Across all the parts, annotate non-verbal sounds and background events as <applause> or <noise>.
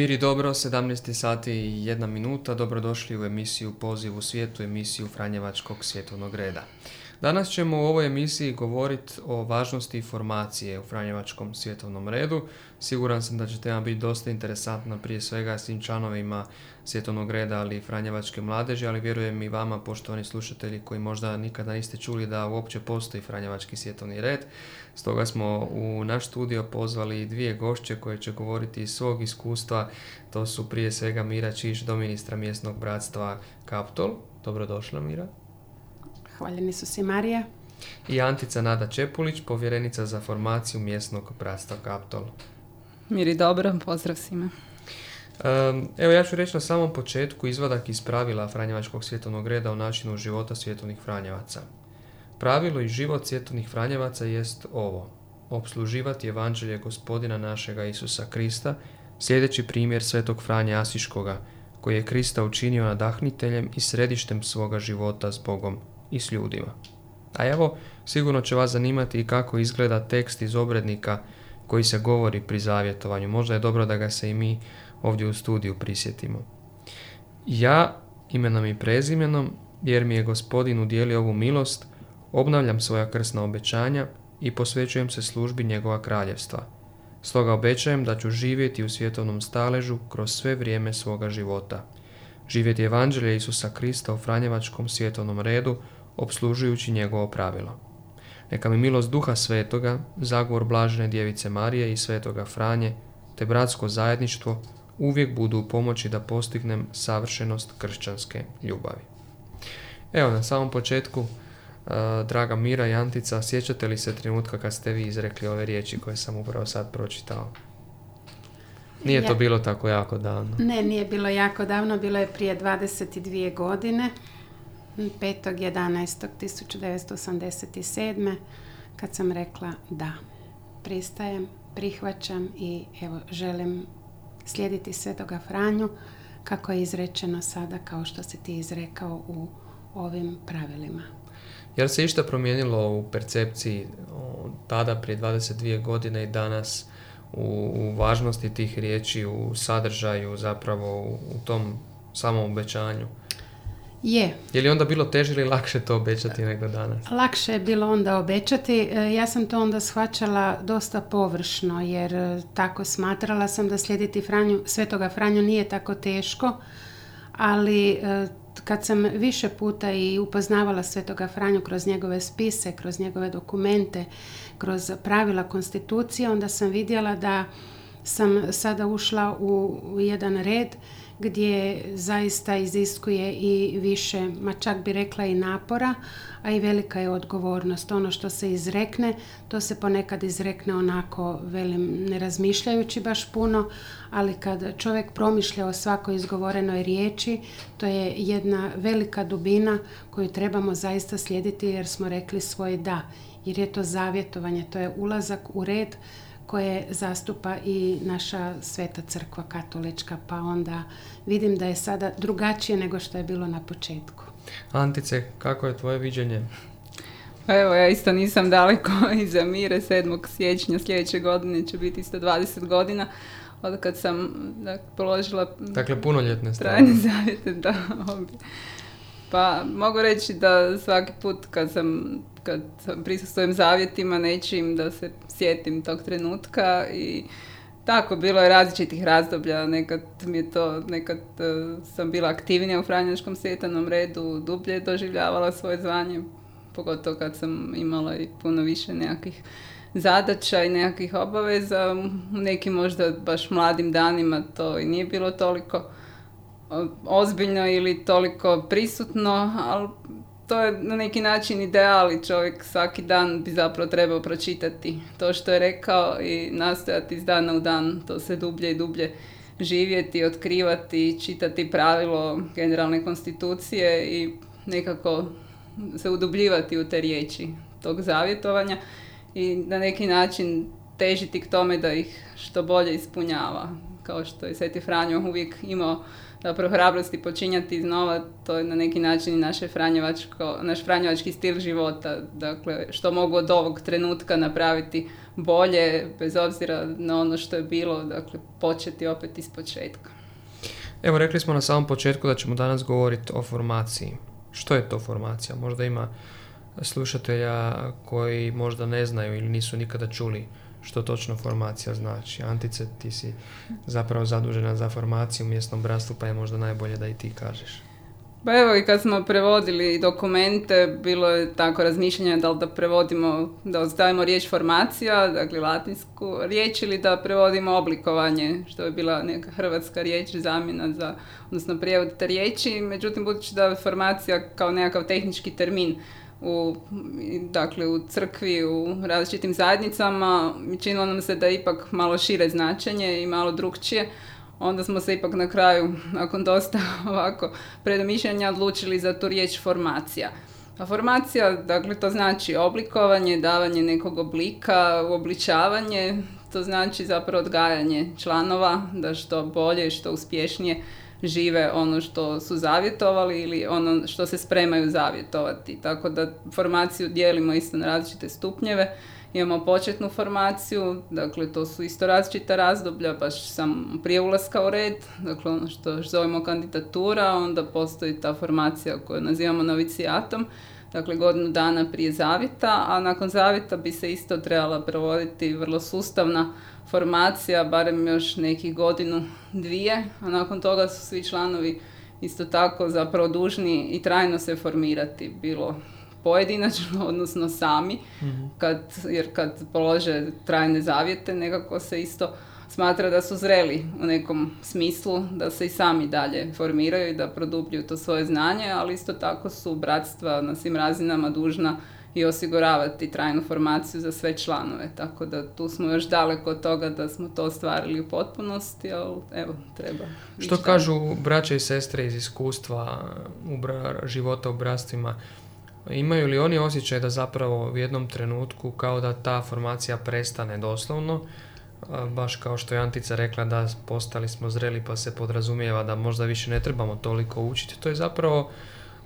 Miri dobro, 17. sati i jedna minuta, dobrodošli u emisiju Poziv u svijetu, emisiju Franjevačkog svjetovnog reda. Danas ćemo u ovoj emisiji govoriti o važnosti informacije u Franjevačkom svjetovnom redu. Siguran sam da će tema biti dosta interesantna prije svega svim članovima svjetovnog reda, ali i Franjevačke mladeže, ali vjerujem i vama, poštovani slušatelji, koji možda nikada niste čuli da uopće postoji Franjevački svjetovni red. Stoga smo u naš studio pozvali dvije gošće koje će govoriti iz svog iskustva. To su prije svega Mira Čiš, doministra mjesnog bratstva Kaptol. Dobrodošla Mira. Hvaljeni su si Marija. I Antica Nada Čepulić, povjerenica za formaciju mjesnog bratstva Kaptol. Miri dobro, pozdrav svima. Evo ja ću reći na samom početku izvadak iz pravila Franjevačkog svjetovnog reda o načinu života svjetovnih Franjevaca. Pravilo i život svjetovnih Franjevaca jest ovo. Obsluživati evanđelje gospodina našega Isusa Krista, sljedeći primjer svetog Franja Asiškoga, koji je Krista učinio nadahniteljem i središtem svoga života s Bogom i s ljudima. A evo, sigurno će vas zanimati i kako izgleda tekst iz obrednika koji se govori pri zavjetovanju. Možda je dobro da ga se i mi ovdje u studiju prisjetimo. Ja, imenom i prezimenom, jer mi je gospodin udjelio ovu milost, obnavljam svoja krsna obećanja i posvećujem se službi njegova kraljevstva. Stoga obećajem da ću živjeti u svjetovnom staležu kroz sve vrijeme svoga života. Živjeti evanđelje Isusa Krista u Franjevačkom svjetovnom redu, obslužujući njegovo pravilo. Neka mi milost Duha Svetoga, zagovor Blažene Djevice Marije i Svetoga Franje, te bratsko zajedništvo uvijek budu u pomoći da postignem savršenost kršćanske ljubavi. Evo, na samom početku, uh, draga Mira i Antica, sjećate li se trenutka kad ste vi izrekli ove riječi koje sam upravo sad pročitao? Nije to bilo tako jako davno. Ne, nije bilo jako davno, bilo je prije 22 godine. 5.11.1987. kad sam rekla da, pristajem, prihvaćam i evo želim slijediti Svetoga Franju kako je izrečeno sada kao što si ti izrekao u ovim pravilima. Jel se išta promijenilo u percepciji tada prije 22 godine i danas u, u važnosti tih riječi, u sadržaju zapravo u, u tom samom obećanju? Je. Je li onda bilo teže ili lakše to obećati nego danas? Lakše je bilo onda obećati. E, ja sam to onda shvaćala dosta površno jer e, tako smatrala sam da slijediti Franju, Svetoga Franju nije tako teško, ali e, kad sam više puta i upoznavala Svetoga Franju kroz njegove spise, kroz njegove dokumente, kroz pravila konstitucije, onda sam vidjela da sam sada ušla u jedan red gdje zaista iziskuje i više, ma čak bi rekla i napora, a i velika je odgovornost. Ono što se izrekne, to se ponekad izrekne onako, velim, ne razmišljajući baš puno, ali kad čovjek promišlja o svakoj izgovorenoj riječi, to je jedna velika dubina koju trebamo zaista slijediti jer smo rekli svoj da. Jer je to zavjetovanje, to je ulazak u red koje zastupa i naša sveta crkva katolička, pa onda vidim da je sada drugačije nego što je bilo na početku. Antice, kako je tvoje viđenje? Pa evo, ja isto nisam daleko <laughs> iza mire, 7. siječnja sljedeće godine će biti isto 20 godina od kad sam dakle, položila dakle punoljetne trajne zavjete <laughs> da pa mogu reći da svaki put kad sam kad prisustujem zavjetima nečim da se sjetim tog trenutka i tako, bilo je različitih razdoblja, nekad mi je to, nekad uh, sam bila aktivnija u Franjačkom svjetanom redu, dublje doživljavala svoje zvanje, pogotovo kad sam imala i puno više nekakvih zadaća i nekakvih obaveza, u nekim možda baš mladim danima to i nije bilo toliko, ozbiljno ili toliko prisutno, ali to je na neki način ideal i čovjek svaki dan bi zapravo trebao pročitati to što je rekao i nastojati iz dana u dan to se dublje i dublje živjeti, otkrivati, čitati pravilo generalne konstitucije i nekako se udubljivati u te riječi tog zavjetovanja i na neki način težiti k tome da ih što bolje ispunjava. Kao što je Sveti Franjo uvijek imao zapravo hrabrosti počinjati iznova, to je na neki način i naše franjevačko, naš franjevački stil života. Dakle, što mogu od ovog trenutka napraviti bolje, bez obzira na ono što je bilo, dakle, početi opet iz početka. Evo, rekli smo na samom početku da ćemo danas govoriti o formaciji. Što je to formacija? Možda ima slušatelja koji možda ne znaju ili nisu nikada čuli što točno formacija znači. Antice, ti si zapravo zadužena za formaciju u mjesnom bratstvu, pa je možda najbolje da i ti kažeš. Pa evo i kad smo prevodili dokumente, bilo je tako razmišljanje da li da prevodimo, da ostavimo riječ formacija, dakle latinsku riječ ili da prevodimo oblikovanje, što je bila neka hrvatska riječ zamjena za, odnosno prijevod te riječi. Međutim, budući da formacija kao nekakav tehnički termin u, dakle, u crkvi, u različitim zajednicama, činilo nam se da je ipak malo šire značenje i malo drugčije. Onda smo se ipak na kraju, nakon dosta <laughs> ovako predomišljanja, odlučili za tu riječ formacija. A formacija, dakle, to znači oblikovanje, davanje nekog oblika, uobličavanje, to znači zapravo odgajanje članova da što bolje što uspješnije žive ono što su zavjetovali ili ono što se spremaju zavjetovati. Tako da formaciju dijelimo isto na različite stupnjeve. Imamo početnu formaciju, dakle to su isto različita razdoblja, baš sam prije ulaska u red, dakle ono što zovemo kandidatura, onda postoji ta formacija koju nazivamo novicijatom, dakle godinu dana prije zavjeta, a nakon zavjeta bi se isto trebala provoditi vrlo sustavna formacija, barem još nekih godinu, dvije, a nakon toga su svi članovi isto tako zapravo dužni i trajno se formirati, bilo pojedinačno, <laughs> odnosno sami, mhm. kad, jer kad polože trajne zavjete, nekako se isto smatra da su zreli u nekom smislu, da se i sami dalje formiraju i da produbljuju to svoje znanje, ali isto tako su bratstva na svim razinama dužna i osiguravati trajnu formaciju za sve članove. Tako da tu smo još daleko od toga da smo to ostvarili u potpunosti, ali evo, treba. Što kažu braće i sestre iz iskustva u bra, života u brastvima, imaju li oni osjećaj da zapravo u jednom trenutku kao da ta formacija prestane doslovno, baš kao što je Antica rekla da postali smo zreli pa se podrazumijeva da možda više ne trebamo toliko učiti, to je zapravo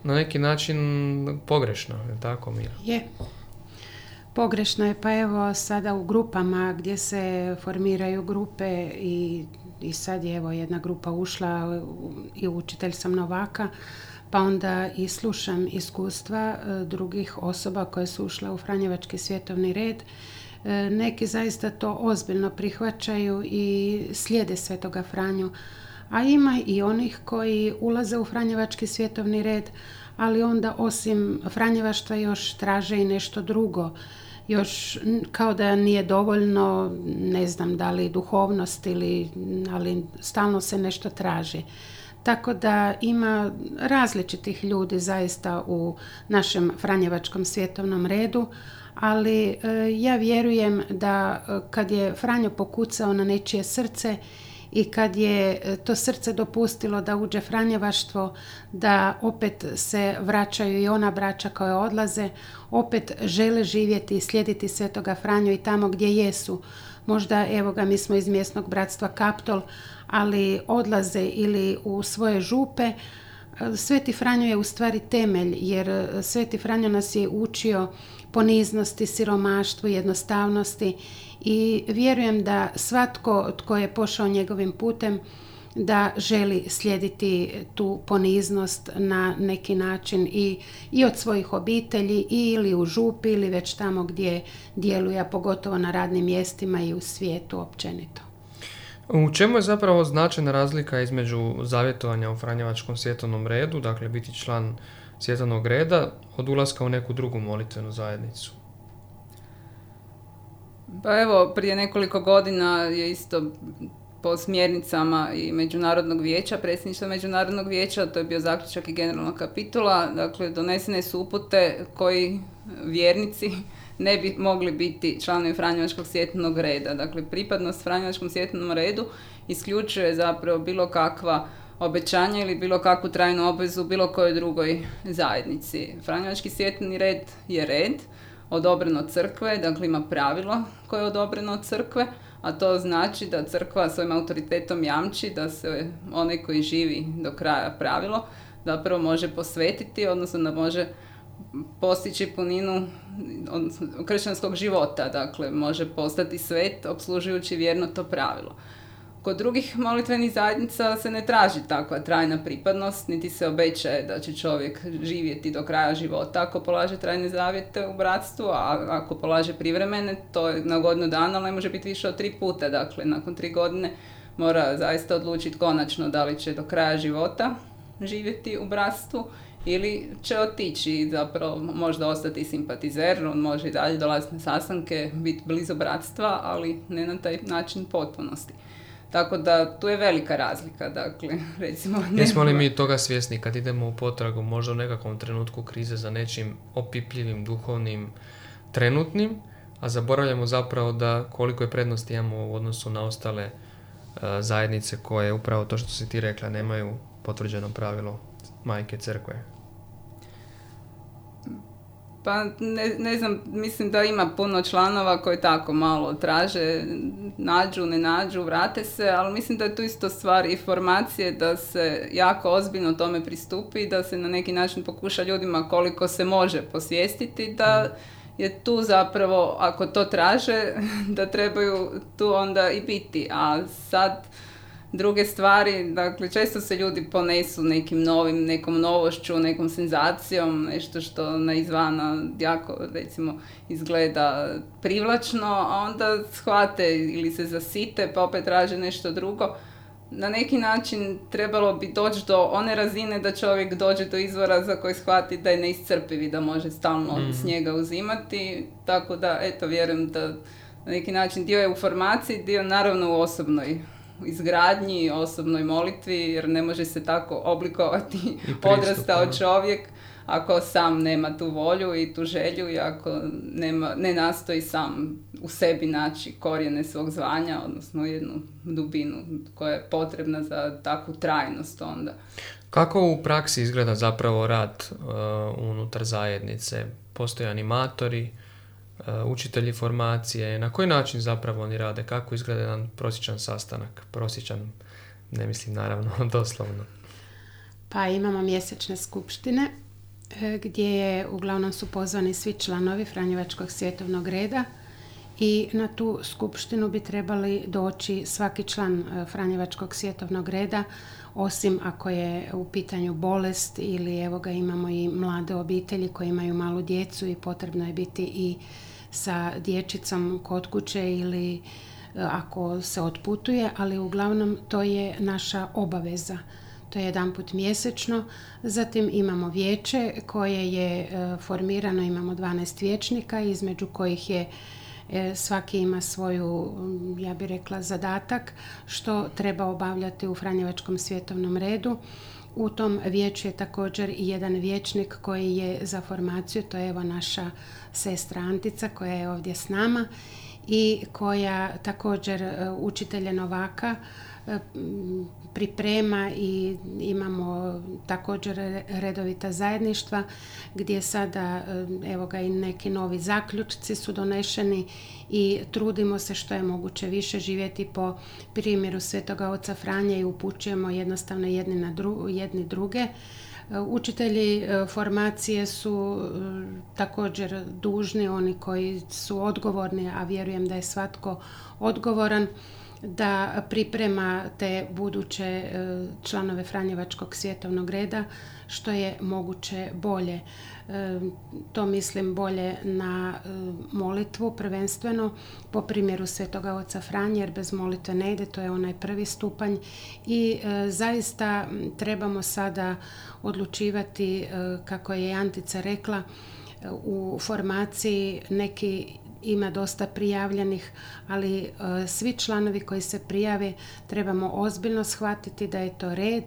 na neki način pogrešno, je tako Mira? Je. Pogrešno je, pa evo sada u grupama gdje se formiraju grupe i, i sad je evo jedna grupa ušla i učitelj sam novaka, pa onda i slušam iskustva e, drugih osoba koje su ušle u Franjevački svjetovni red. E, neki zaista to ozbiljno prihvaćaju i slijede Svetoga Franju a ima i onih koji ulaze u Franjevački svjetovni red, ali onda osim Franjevaštva još traže i nešto drugo. Još kao da nije dovoljno, ne znam da li duhovnost ili, ali stalno se nešto traži. Tako da ima različitih ljudi zaista u našem Franjevačkom svjetovnom redu, ali e, ja vjerujem da e, kad je Franjo pokucao na nečije srce i kad je e, to srce dopustilo da uđe Franjevaštvo, da opet se vraćaju i ona braća koje odlaze, opet žele živjeti i slijediti Svetoga Franju i tamo gdje jesu. Možda, evo ga, mi smo iz mjesnog bratstva Kaptol, ali odlaze ili u svoje župe, e, Sveti Franjo je u stvari temelj, jer e, Sveti Franjo nas je učio poniznosti, siromaštvu, jednostavnosti i vjerujem da svatko tko je pošao njegovim putem da želi slijediti tu poniznost na neki način i, i od svojih obitelji ili u župi ili već tamo gdje djeluje, pogotovo na radnim mjestima i u svijetu općenito. U čemu je zapravo značajna razlika između zavjetovanja u Franjevačkom svjetovnom redu, dakle biti član svjetovnog reda, od ulaska u neku drugu molitvenu zajednicu? Pa evo, prije nekoliko godina je isto po smjernicama i Međunarodnog vijeća, predsjedništva Međunarodnog vijeća, to je bio zaključak i generalnog kapitula, dakle donesene su upute koji vjernici ne bi mogli biti članovi Franjevačkog svjetlnog reda. Dakle, pripadnost Franjevačkom svjetlnom redu isključuje zapravo bilo kakva obećanja ili bilo kakvu trajnu obvezu u bilo kojoj drugoj zajednici. Franjevački svjetlni red je red, odobren od crkve, dakle ima pravilo koje je odobreno od crkve, a to znači da crkva svojim autoritetom jamči da se onaj koji živi do kraja pravilo zapravo može posvetiti, odnosno da može postići puninu kršćanskog života, dakle može postati svet obslužujući vjerno to pravilo. Kod drugih molitvenih zajednica se ne traži takva trajna pripadnost, niti se obećaje da će čovjek živjeti do kraja života ako polaže trajne zavjete u bratstvu, a ako polaže privremene, to je na godinu dana, ali može biti više od tri puta. Dakle, nakon tri godine mora zaista odlučiti konačno da li će do kraja života živjeti u bratstvu ili će otići i zapravo možda ostati simpatizer, on može i dalje dolaziti na sastanke, biti blizu bratstva, ali ne na taj način potpunosti. Tako da tu je velika razlika, dakle, <laughs> recimo... Jesmo li mi toga svjesni kad idemo u potragu možda u nekakvom trenutku krize za nečim opipljivim, duhovnim, trenutnim, a zaboravljamo zapravo da koliko je prednosti imamo u odnosu na ostale e, zajednice koje upravo to što si ti rekla nemaju potvrđeno pravilo majke crkve. Pa ne, ne znam, mislim da ima puno članova koji tako malo traže, nađu, ne nađu, vrate se, ali mislim da je tu isto stvar informacije da se jako ozbiljno tome pristupi i da se na neki način pokuša ljudima koliko se može posvijestiti da je tu zapravo, ako to traže, <laughs> da trebaju tu onda i biti. A sad druge stvari, dakle često se ljudi ponesu nekim novim, nekom novošću, nekom senzacijom, nešto što na izvana jako recimo izgleda privlačno, a onda shvate ili se zasite pa opet traže nešto drugo. Na neki način trebalo bi doći do one razine da čovjek dođe do izvora za koji shvati da je neiscrpiv i da može stalno mm. s njega uzimati. Tako da, eto, vjerujem da na neki način dio je u formaciji, dio naravno u osobnoj izgradnji, osobnoj molitvi, jer ne može se tako oblikovati odrastao čovjek ako sam nema tu volju i tu želju i ako nema, ne nastoji sam u sebi naći korijene svog zvanja, odnosno jednu dubinu koja je potrebna za takvu trajnost onda. Kako u praksi izgleda zapravo rad uh, unutar zajednice? Postoje animatori, Uh, učitelji formacije, na koji način zapravo oni rade, kako izgleda jedan prosječan sastanak, prosječan, ne mislim naravno <laughs> doslovno. Pa imamo mjesečne skupštine e, gdje je, uglavnom su pozvani svi članovi Franjevačkog svjetovnog reda i na tu skupštinu bi trebali doći svaki član e, Franjevačkog svjetovnog reda osim ako je u pitanju bolest ili evo ga imamo i mlade obitelji koji imaju malu djecu i potrebno je biti i sa dječicom kod kuće ili e, ako se otputuje, ali uglavnom to je naša obaveza. To je jedan put mjesečno. Zatim imamo vijeće koje je e, formirano, imamo 12 vijećnika između kojih je e, svaki ima svoju, ja bih rekla, zadatak što treba obavljati u Franjevačkom svjetovnom redu. U tom vijeću je također i jedan vijećnik koji je za formaciju, to je evo naša sestra Antica koja je ovdje s nama i koja također e, učitelje novaka priprema i imamo također redovita zajedništva gdje sada e, evo ga i neki novi zaključci su donešeni i trudimo se što je moguće više živjeti po primjeru Svetoga Oca Franje i upućujemo jednostavno jedni na jedni druge. Učitelji e, formacije su e, također dužni, oni koji su odgovorni, a vjerujem da je svatko odgovoran, da priprema te buduće e, članove Franjevačkog svjetovnog reda što je moguće bolje. To mislim bolje na molitvu prvenstveno po primjeru Svetoga Oca Franje jer bez molitve ne ide, to je onaj prvi stupanj i zaista trebamo sada odlučivati kako je Antica rekla u formaciji neki ima dosta prijavljenih, ali e, svi članovi koji se prijave trebamo ozbiljno shvatiti da je to red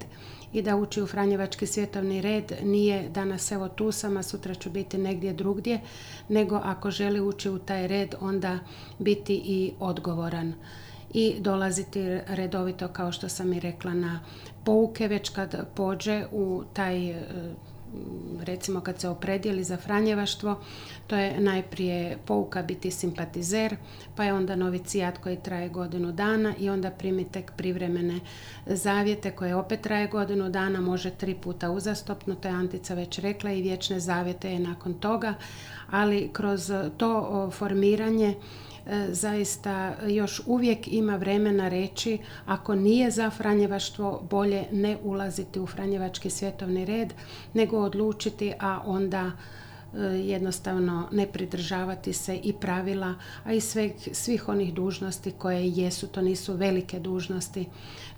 i da ući u Franjevački svjetovni red nije danas evo tu sam, a sutra ću biti negdje drugdje, nego ako želi ući u taj red onda biti i odgovoran i dolaziti redovito kao što sam i rekla na pouke već kad pođe u taj e, recimo kad se opredijeli za franjevaštvo, to je najprije pouka biti simpatizer, pa je onda novicijat koji traje godinu dana i onda primi tek privremene zavjete koje opet traje godinu dana, može tri puta uzastopno, to je Antica već rekla i vječne zavjete je nakon toga, ali kroz to formiranje zaista još uvijek ima vremena reći ako nije za Franjevaštvo bolje ne ulaziti u Franjevački svjetovni red nego odlučiti a onda E, jednostavno ne pridržavati se i pravila, a i svih onih dužnosti koje jesu, to nisu velike dužnosti.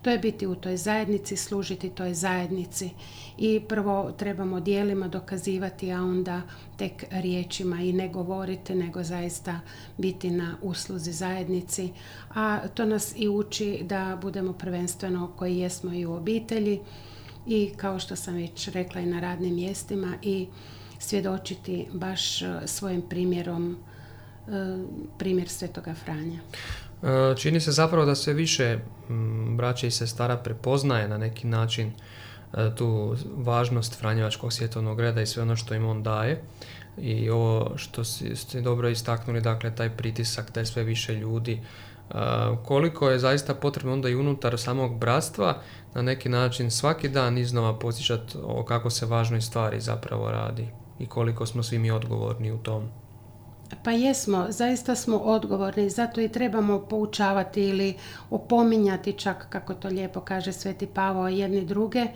To je biti u toj zajednici, služiti toj zajednici. I prvo trebamo dijelima dokazivati, a onda tek riječima i ne govoriti, nego zaista biti na usluzi zajednici. A to nas i uči da budemo prvenstveno koji jesmo i u obitelji i kao što sam već rekla i na radnim mjestima i svjedočiti baš e, svojim primjerom e, primjer Svetoga Franja. E, čini se zapravo da sve više braća i sestara prepoznaje na neki način tu važnost Franjevačkog svjetovnog reda i sve ono što im on daje. I ovo što ste dobro istaknuli, dakle, taj pritisak, da je sve više ljudi, koliko je zaista potrebno onda i unutar samog bratstva na neki način svaki dan iznova posjećati o kako se važnoj stvari zapravo radi i koliko smo svi mi odgovorni u tom. Pa jesmo, zaista smo odgovorni, zato i trebamo poučavati ili opominjati čak, kako to lijepo kaže Sveti Pavo, jedni druge,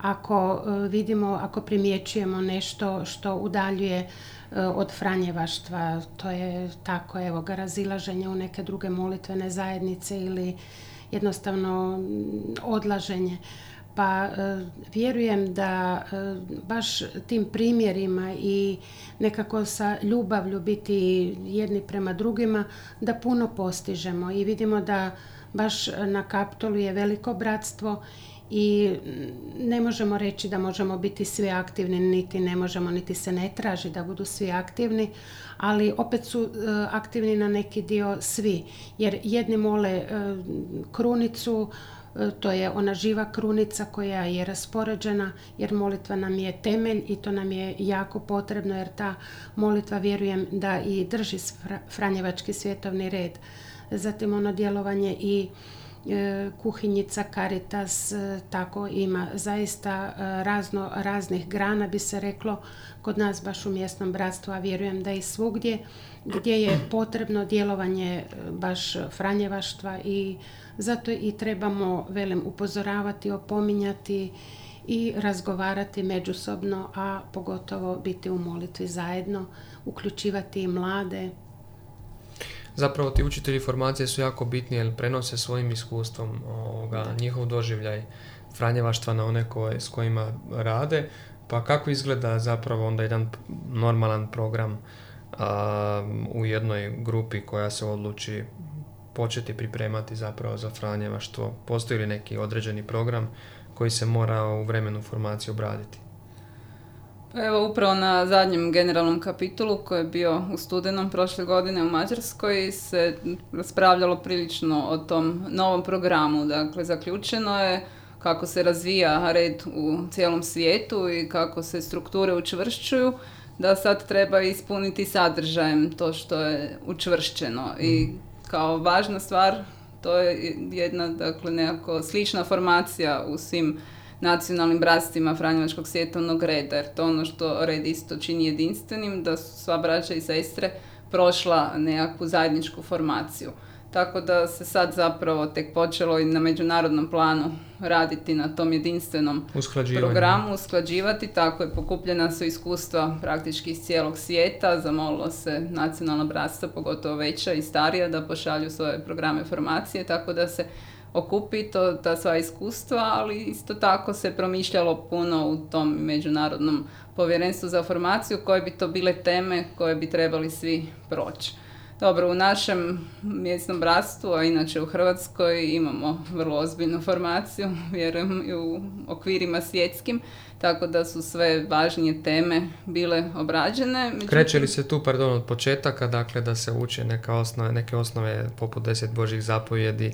ako e, vidimo, ako primjećujemo nešto što udaljuje e, od franjevaštva, to je tako, evo ga, razilaženje u neke druge molitvene zajednice ili jednostavno odlaženje pa e, vjerujem da e, baš tim primjerima i nekako sa ljubavlju biti jedni prema drugima da puno postižemo. I vidimo da baš na Kaptolu je veliko bratstvo i ne možemo reći da možemo biti svi aktivni, niti ne možemo, niti se ne traži da budu svi aktivni, ali opet su e, aktivni na neki dio svi, jer jedni mole krunicu, E, to je ona živa krunica koja je raspoređena jer molitva nam je temelj i to nam je jako potrebno jer ta molitva vjerujem da i drži Franjevački svjetovni red. Zatim ono djelovanje i e, kuhinjica Caritas e, tako ima zaista razno raznih grana bi se reklo kod nas baš u mjesnom bratstvu a vjerujem da i svugdje gdje je potrebno djelovanje baš Franjevaštva i zato i trebamo, velim, upozoravati, opominjati i razgovarati međusobno, a pogotovo biti u molitvi zajedno, uključivati i mlade. Zapravo ti učitelji formacije su jako bitni jer prenose svojim iskustvom ovoga, njihov doživljaj franjevaštva na one koje, s kojima rade. Pa kako izgleda zapravo onda jedan normalan program u jednoj grupi koja se odluči početi pripremati zapravo za franjevaštvo? Postoji li neki određeni program koji se mora u vremenu formacije obraditi? Pa evo upravo na zadnjem generalnom kapitulu koji je bio u studenom prošle godine u Mađarskoj se raspravljalo prilično o tom novom programu. Dakle, zaključeno je kako se razvija red u cijelom svijetu i kako se strukture učvršćuju, da sad treba ispuniti sadržajem to što je učvršćeno i mhm kao važna stvar, to je jedna dakle, nekako slična formacija u svim nacionalnim bratstvima Franjevačkog svjetovnog reda, jer to ono što red isto čini jedinstvenim, da su sva braća i sestre prošla nekakvu zajedničku formaciju. Tako da se sad zapravo tek počelo i na međunarodnom planu raditi na tom jedinstvenom programu, usklađivati. Tako je pokupljena su iskustva praktički iz cijelog svijeta. Zamolilo se nacionalna bratstva, pogotovo veća i starija, da pošalju svoje programe formacije, tako da se okupi to, ta sva iskustva, ali isto tako se promišljalo puno u tom međunarodnom povjerenstvu za formaciju koje bi to bile teme koje bi trebali svi proći. Dobro, u našem mjesnom bratstvu, a inače u Hrvatskoj imamo vrlo ozbiljnu formaciju, <laughs> vjerujem i u okvirima svjetskim, tako da su sve važnije teme bile obrađene. Međutim, Kreće li se tu, pardon, od početaka, dakle da se uče neka osnove, neke osnove poput deset Božih zapovjedi,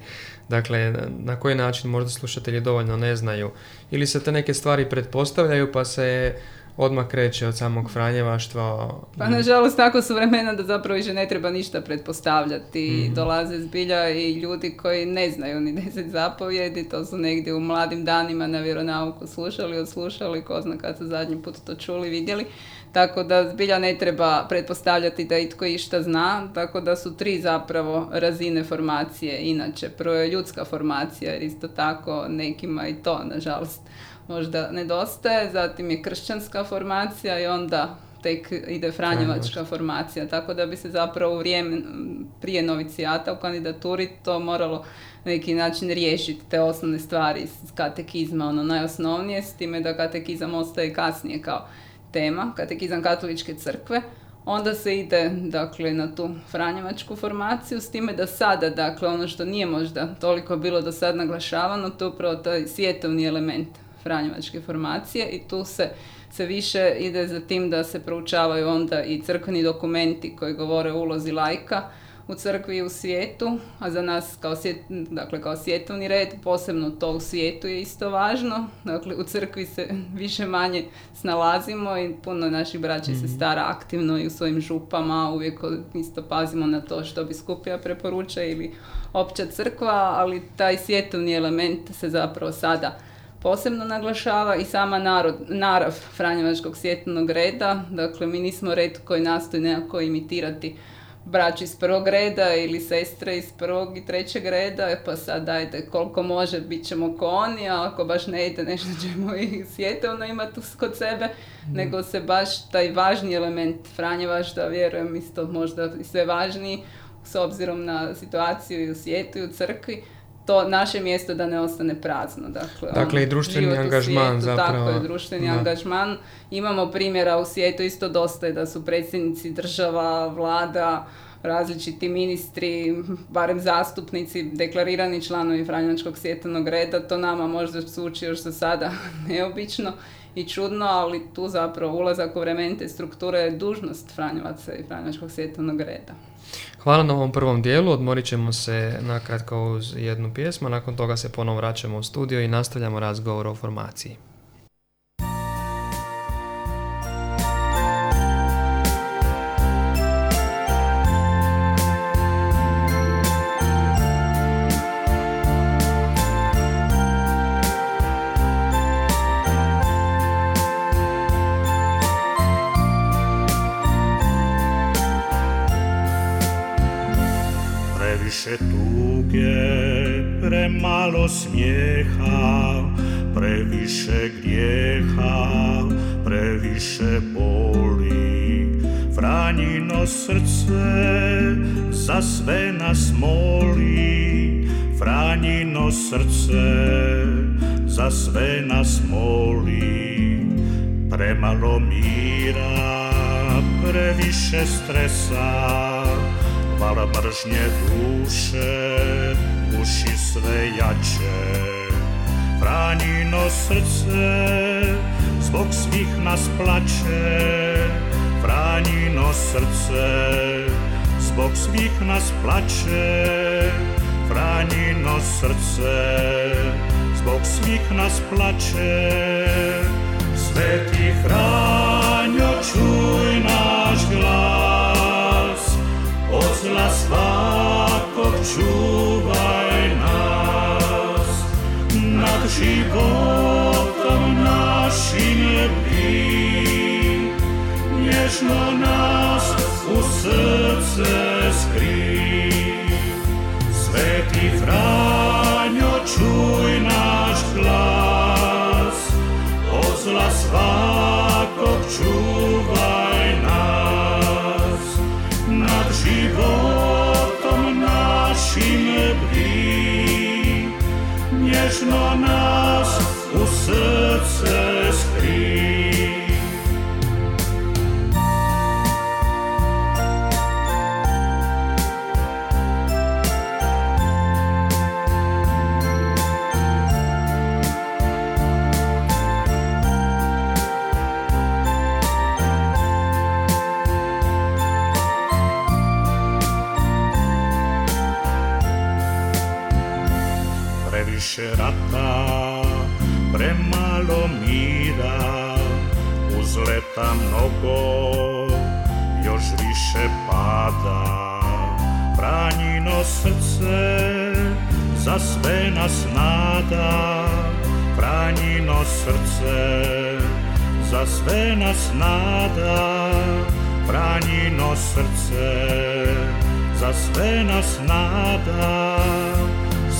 dakle na koji način možda slušatelji dovoljno ne znaju, ili se te neke stvari pretpostavljaju pa se odmah kreće od samog Franjevaštva. Pa nažalost tako su vremena da zapravo više ne treba ništa pretpostavljati. mm Dolaze zbilja i ljudi koji ne znaju ni deset zapovjedi, to su negdje u mladim danima na vjeronauku slušali, odslušali, ko zna kad su zadnji put to čuli, vidjeli. Tako da zbilja ne treba pretpostavljati da itko išta zna, tako da su tri zapravo razine formacije. Inače, prvo je ljudska formacija, jer isto tako nekima i to, nažalost, možda nedostaje, zatim je kršćanska formacija i onda tek ide franjevačka formacija, tako da bi se zapravo u vrijeme prije novicijata u kandidaturi to moralo na neki način riješiti te osnovne stvari iz katekizma, ono najosnovnije, s time da katekizam ostaje kasnije kao tema, katekizam katoličke crkve, onda se ide dakle na tu franjevačku formaciju s time da sada dakle ono što nije možda toliko bilo do sad naglašavano to upravo taj svjetovni element franjevačke formacije i tu se, se više ide za tim da se proučavaju onda i crkveni dokumenti koji govore o ulozi lajka u crkvi i u svijetu, a za nas kao, svjet, dakle, kao svjetovni red, posebno to u svijetu je isto važno. Dakle, u crkvi se <laughs> više manje snalazimo i puno naših braća se mhm. stara aktivno i u svojim župama, uvijek isto pazimo na to što biskupija preporuča ili opća crkva, ali taj svjetovni element se zapravo sada posebno naglašava i sama narod, narav Franjevačkog svjetlnog reda. Dakle, mi nismo red koji nastoji nekako imitirati braći iz prvog reda ili sestre iz prvog i trećeg reda, pa sad dajte koliko može, bit ćemo ko oni, a ako baš ne ide nešto ćemo i svjetovno imati kod sebe, nego se baš taj važni element Franjevaš, da vjerujem isto možda i sve važniji, s obzirom na situaciju i u svijetu i u crkvi, to naše mjesto da ne ostane prazno. Dakle, dakle i društveni angažman zapravo. Tako je, društveni angažman. Imamo primjera u svijetu isto dosta da su predsjednici država, vlada, različiti ministri, barem zastupnici, deklarirani članovi Franjevačkog svjetlnog reda, to nama možda zvuči još za sada <laughs> neobično i čudno, ali tu zapravo ulazak u vremente strukture je dužnost Franjevaca i Franjevačkog svjetlnog reda. Hvala na ovom prvom dijelu, odmorit ćemo se nakratko uz jednu pjesmu, nakon toga se ponovo vraćamo u studio i nastavljamo razgovor o formaciji. hriechov, prevyše hriechov, prevyše boli, Vráni no srdce, za sve nas moli, vráni no srdce, za sve nas moli. Premalo mira, previše stresa, vala mržnje duše, uši sve jače Franjino srce zbog svih nas plaće Franjino srce zbog svih nas plaće Franjino srce zbog svih nas plaće Sveti Franjo čuj naš glas. Od zla svakog čuvaj životom našim blíž, nežno nás u srdce skrý. Svetý Franjo, čuj náš glas, ozla svakog čuvaj nas nad životom. Usiądziesz nás u srdce skryj. Previše rata, premalo mira, uzleta mnogo, još više pada. Franjino srce za sve nas nada, Franjino srce za sve nas nada, Franjino srce za sve nas nada.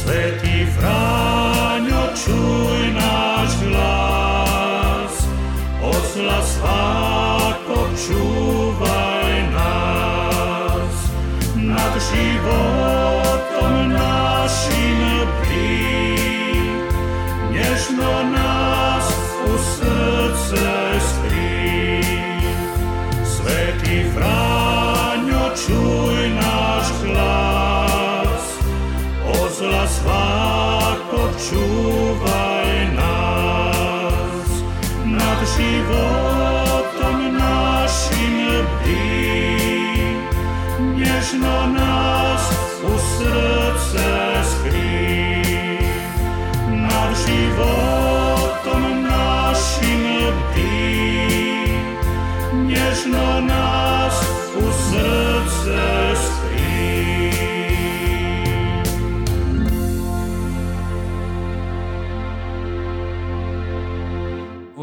Svetý Fráňo, čuj náš hlas, osla sváko, čúvaj nás. Nad životom našim plí, nežno nás u srdce skrý. Svetý Fráňo, čuj náš hlas, posla svách počúvaj nás nad životom našim bdí. Nežno nás u srdce skrý nad životom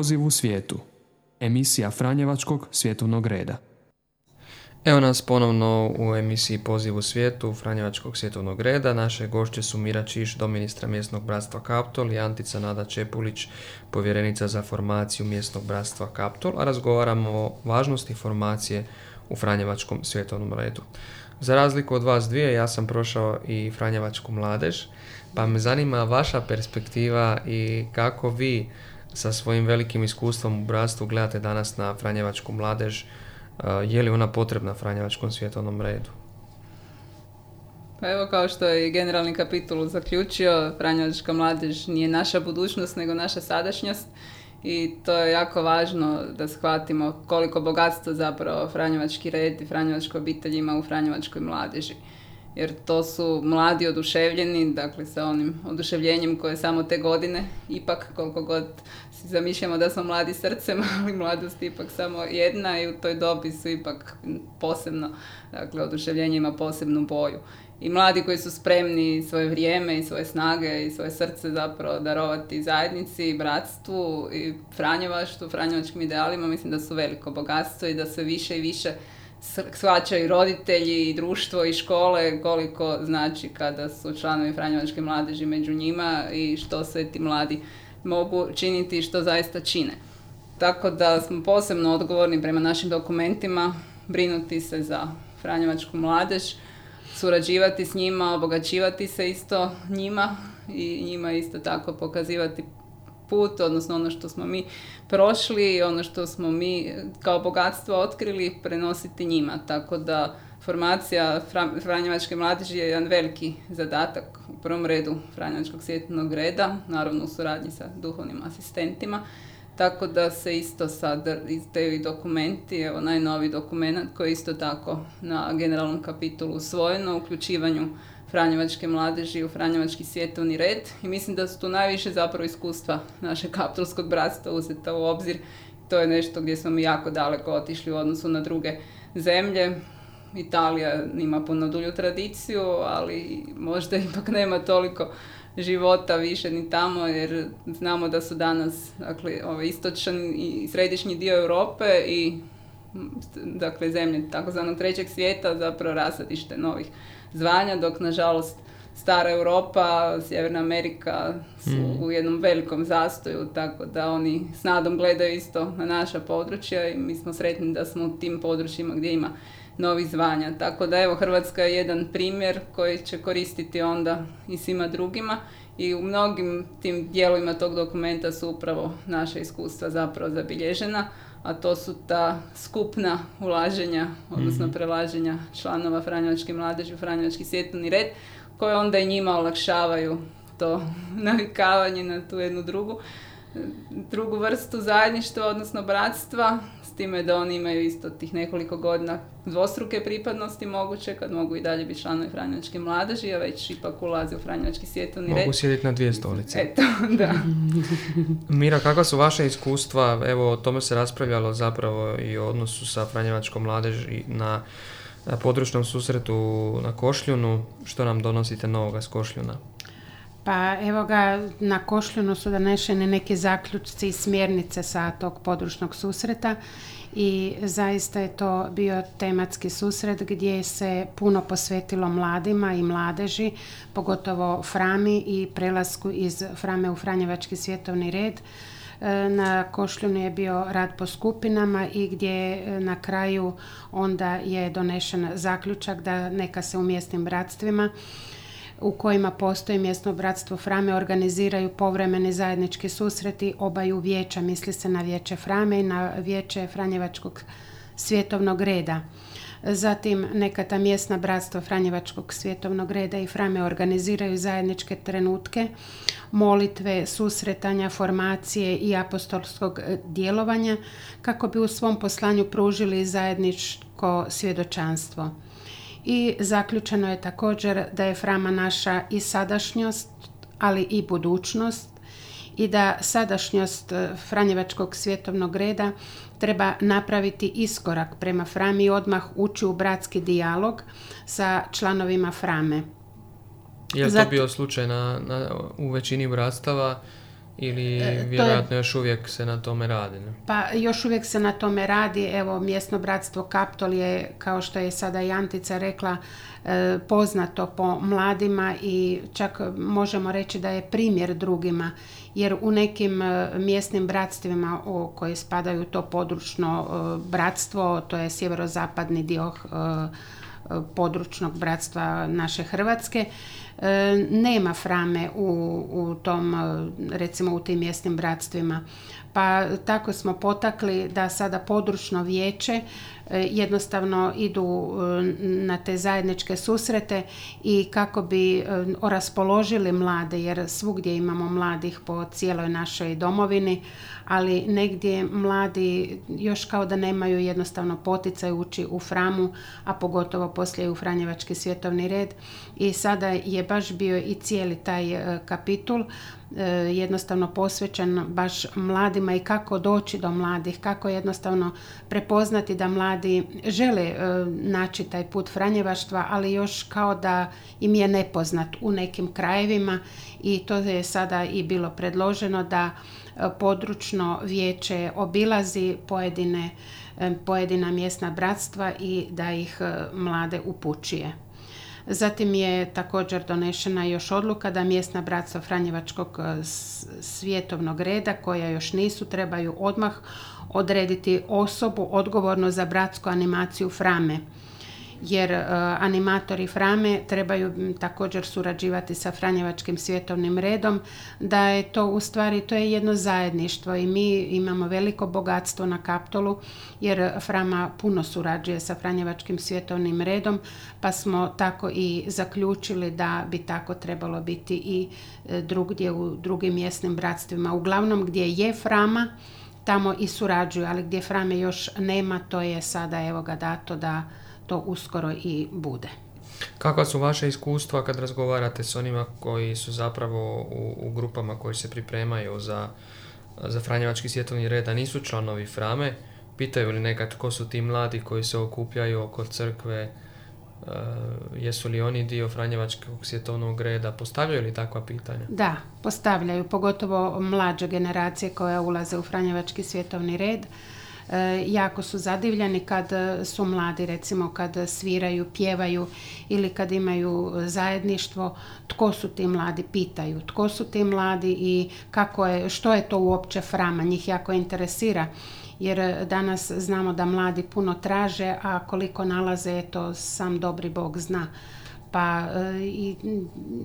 Poziv u svijetu. Emisija Franjevačkog svjetovnog reda. Evo nas ponovno u emisiji Poziv u svijetu Franjevačkog svjetovnog reda. Naše gošće su Mira Čiš, doministra mjesnog bratstva Kaptol i Antica Nada Čepulić, povjerenica za formaciju mjesnog bratstva Kaptol, a razgovaramo o važnosti formacije u Franjevačkom svjetovnom redu. Za razliku od vas dvije, ja sam prošao i Franjevačku mladež, pa me zanima vaša perspektiva i kako vi sa svojim velikim iskustvom u bratstvu gledate danas na Franjevačku mladež, Uh, je li ona potrebna Franjevačkom svjetovnom redu? Pa evo kao što je generalni kapitul zaključio, Franjevačka mladež nije naša budućnost nego naša sadašnjost i to je jako važno da shvatimo koliko bogatstvo zapravo Franjevački red i Franjevačka obitelj ima u Franjevačkoj mladeži. Jer to su mladi oduševljeni, dakle sa onim oduševljenjem koje samo te godine, ipak koliko god si zamišljamo da smo mladi srcem, <laughs> ali mladost je ipak samo jedna i u toj dobi su ipak posebno, dakle oduševljenje ima posebnu boju. I mladi koji su spremni svoje vrijeme i svoje snage i svoje srce zapravo darovati zajednici, bratstvu i Franjevaštvu, Franjevačkim idealima, mislim da su veliko bogatstvo i da se više i više shvaćaju roditelji i društvo i škole koliko znači kada su članovi Franjevačke mladeži među njima i što sve ti mladi mogu činiti i što zaista čine. Tako da smo posebno odgovorni prema našim dokumentima, brinuti se za Franjevačku mladež, surađivati s njima, obogaćivati se isto njima i njima isto tako pokazivati put, odnosno ono što smo mi prošli i ono što smo mi kao bogatstvo otkrili, prenositi njima. Tako da formacija Franjevačke mladeži je jedan veliki zadatak prvom redu Franjevačkog svjetnog reda, naravno u suradnji sa duhovnim asistentima. Tako da se isto sad izdaju i dokumenti, evo najnoviji dokument koji je isto tako na generalnom kapitulu usvojeno, uključivanju Franjevačke mladeži u Franjevački svjetovni red i mislim da su tu najviše zapravo iskustva našeg kaptolskog bratstva uzeta u obzir. To je nešto gdje smo mi jako daleko otišli u odnosu na druge zemlje. Italija ima puno dulju tradiciju, ali možda ipak nema toliko života više ni tamo, jer znamo da su danas dakle, ovaj istočan i središnji dio Europe i dakle zemlje takozvanog trećeg svijeta zapravo rasadište novih zvanja, dok nažalost stara Europa, Sjeverna Amerika su Mm. u jednom velikom zastoju, tako da oni s nadom gledaju isto na naša područja i mi smo sretni da smo u tim područjima gdje ima novih zvanja. Tako da evo Hrvatska je jedan primjer koji će koristiti onda i svima drugima i u mnogim tim dijelovima tog dokumenta su upravo naša iskustva zapravo zabilježena, a to su ta skupna ulaženja, odnosno prelaženja članova Franjevačke mladeži u Franjevački svjetovni red, koje onda i njima olakšavaju to <laughs> navikavanje na tu jednu drugu drugu vrstu zajedništva, odnosno bratstva, s time da oni imaju isto tih nekoliko godina dvostruke pripadnosti moguće, kad mogu i dalje biti članovi Franjevačke mladeži, a već ipak ulaze u Franjevački svjetovni red. Mogu sjediti na dvije stolice. Eto, <laughs> da. <laughs> Mira, kakva su vaše iskustva? Evo, o tome se raspravljalo zapravo i o odnosu sa Franjevačkom mladeži na na područnom susretu na Košljunu. Što nam donosite novoga s Košljuna? Pa evo ga, na Košljunu su donešeni neki zaključci i smjernice sa tog područnog susreta i zaista je to bio tematski susret gdje se puno posvetilo mladima i mladeži, pogotovo Frami i prelasku iz Frame u Franjevački svjetovni red. E, na Košljunu je bio rad po skupinama i gdje e, na kraju onda je donešen zaključak da neka se u mjesnim bratstvima u kojima postoji mjesno bratstvo Frame organiziraju povremeni zajednički susreti obaju vijeća, misli se na vijeće Frame i na vijeće Franjevačkog svjetovnog reda. Zatim neka ta mjesna bratstva Franjevačkog svjetovnog reda i Frame organiziraju zajedničke trenutke, molitve, susretanja, formacije i apostolskog e, djelovanja kako bi u svom poslanju pružili zajedničko svjedočanstvo. I zaključeno je također da je Frama naša i sadašnjost, ali i budućnost i da sadašnjost e, Franjevačkog svjetovnog reda treba napraviti iskorak prema Frami i odmah ući u bratski dijalog sa članovima Frame. Je li to bio slučaj na, na, u većini bratstava ili e, vjerojatno još uvijek se na tome radi? Ne? Pa još uvijek se na tome radi. Evo, mjesno bratstvo Kaptol je, kao što je sada i Antica rekla, e, poznato po mladima i čak možemo reći da je primjer drugima jer u nekim e, mjesnim bratstvima u koji spadaju to područno bratstvo, to je sjeverozapadni dio područnog bratstva naše Hrvatske, nema frame u, u tom, recimo u tim mjesnim bratstvima. Pa tako smo potakli da sada područno vijeće E, jednostavno idu e, na te zajedničke susrete i kako bi e, oraspoložili mlade jer svugdje imamo mladih po cijeloj našoj domovini ali negdje mladi još kao da nemaju jednostavno poticaj ući u Framu, a pogotovo poslije u Franjevački svjetovni red. I sada je baš bio i cijeli taj e, kapitul e, jednostavno posvećen baš mladima i kako doći do mladih, kako jednostavno prepoznati da mladi žele e, naći taj put Franjevaštva, ali još kao da im je nepoznat u nekim krajevima i to je sada i bilo predloženo da područno vijeće obilazi pojedine, pojedina mjesna bratstva i da ih e, mlade upućuje. Zatim je također donešena još odluka da mjesna bratstva Franjevačkog e, svjetovnog reda koja još nisu trebaju odmah odrediti osobu odgovornu za bratsku animaciju Frame jer e, animatori Frame trebaju također surađivati sa Franjevačkim svjetovnim redom, da je to u stvari to je jedno zajedništvo i mi imamo veliko bogatstvo na Kaptolu jer Frama puno surađuje sa Franjevačkim svjetovnim redom, pa smo tako i zaključili da bi tako trebalo biti i e, drugdje u drugim mjesnim bratstvima. Uglavnom gdje je Frama, tamo i surađuju, ali gdje Frame još nema, to je sada evo ga dato da to uskoro i bude. Kakva su vaše iskustva kad razgovarate s onima koji su zapravo u, u grupama koji se pripremaju za, za Franjevački svjetovni red, a nisu članovi Frame? Pitaju li nekad tko su ti mladi koji se okupljaju oko crkve, jesu li oni dio Franjevačkog svjetovnog reda? Postavljaju li takva pitanja? Da, postavljaju, pogotovo mlađe generacije koje ulaze u Franjevački svjetovni red. E, jako su zadivljeni kad su mladi, recimo kad sviraju, pjevaju ili kad imaju zajedništvo, tko su ti mladi, pitaju tko su ti mladi i kako je, što je to uopće frama, njih jako interesira jer danas znamo da mladi puno traže, a koliko nalaze, to sam dobri Bog zna. pa e, i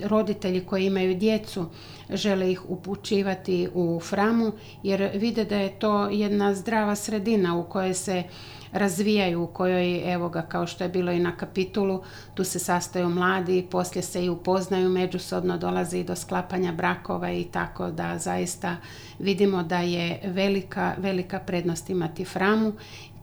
roditelji koji imaju djecu žele ih upućivati u framu jer vide da je to jedna zdrava sredina u kojoj se razvijaju, u kojoj, evo ga, kao što je bilo i na kapitulu, tu se sastaju mladi, poslije se i upoznaju međusobno, dolazi i do sklapanja brakova i tako da zaista vidimo da je velika, velika prednost imati framu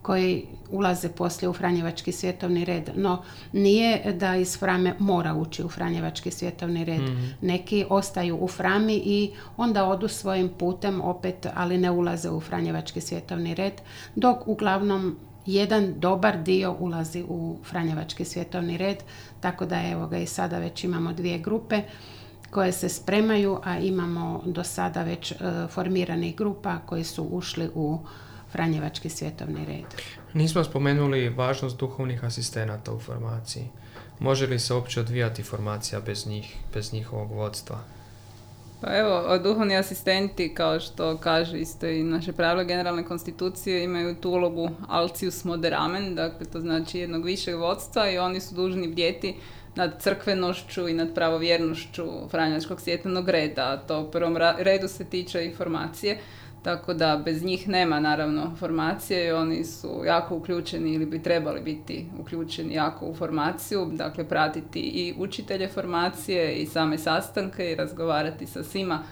koji ulaze poslije u Franjevački svjetovni red. No, nije da iz Frame mora ući u Franjevački svjetovni red. Mhm. Neki ostaju u Frami i onda odu svojim putem opet, ali ne ulaze u Franjevački svjetovni red, dok uglavnom jedan dobar dio ulazi u Franjevački svjetovni red, tako da evo ga i sada već imamo dvije grupe koje se spremaju, a imamo do sada već e, formiranih grupa koji su ušli u Franjevački svjetovni red. Nismo spomenuli važnost duhovnih asistenata u formaciji. Može li se uopće odvijati formacija bez njih, bez njihovog vodstva? Pa evo, duhovni asistenti, kao što kaže isto i naše pravilo generalne konstitucije, imaju tu ulogu alcius moderamen, dakle to znači jednog višeg vodstva i oni su dužni bdjeti nad crkvenošću i nad pravovjernošću Franjačkog svjetljenog reda. To u prvom redu se tiče informacije, tako da bez njih nema naravno formacije i oni su jako uključeni ili bi trebali biti uključeni jako u formaciju, dakle pratiti i učitelje formacije i same sastanke i razgovarati sa svima